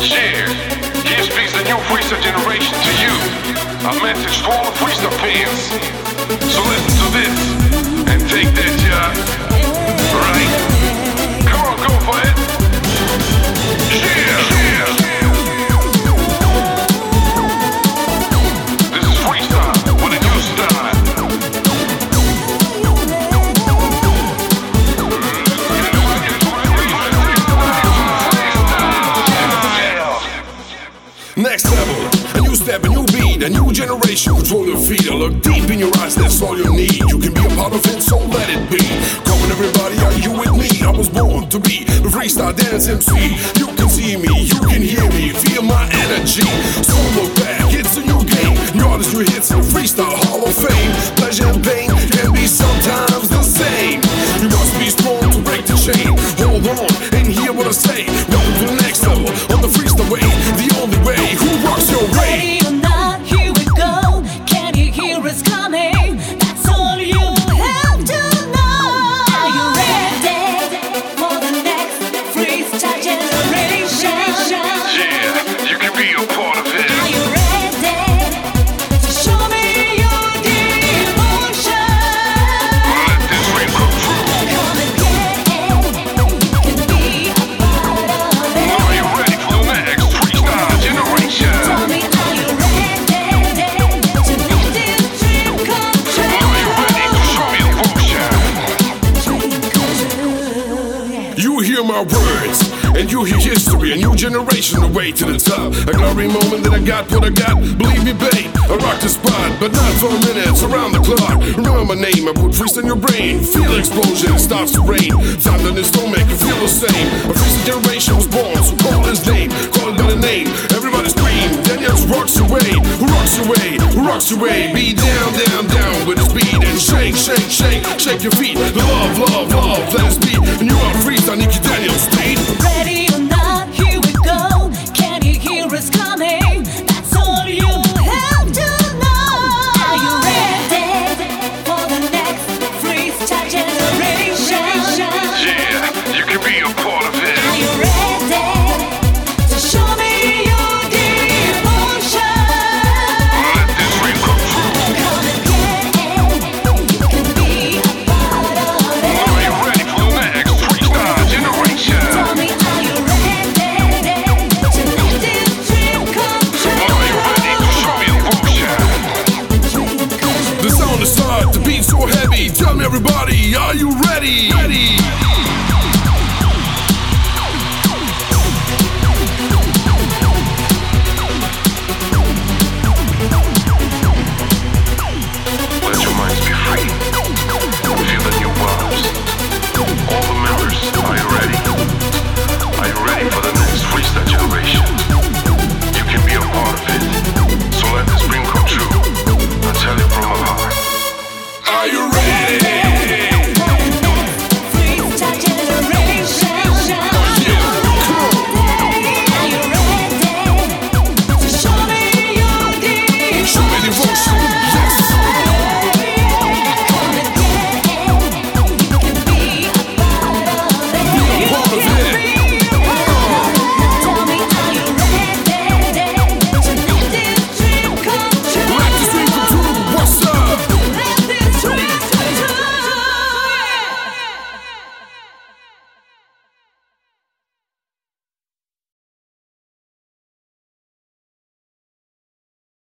Yeah, here speaks the new freestyle generation to you. A message to all the freestyle fans. So listen to this and take that, yeah. Right? A new generation. Control your feet, I look deep in your eyes, that's all you need. You can be a part of it, so let it be. Come on, everybody, are you with me? I was born to be the freestyle dance MC. You can see me, you can hear me, feel my energy. So look back, it's a new game. New artists, new hits, the freestyle hall of fame. Pleasure and pain can be sometimes the same. You must be strong to break the chain. Hold on and hear what I say. Welcome to my words, and you hear history, a new generation, the way to the top. A glory moment that I got what I got. Believe me, babe, I rock the spot, but not for minutes around the clock. Remember my name, I put freeze in your brain. Feel the explosion, starts to rain. Thunder in the stone make you feel the same. A freeze generation was born, so call his name, call it by the name. Everybody scream, Daniels rocks away, who rocks away, who rocks away. way. Be down, down, down with his beat and shake, shake, shake, shake your feet. The love, love, love, let us be. And you are Janik Daniels. Are you ready? ready.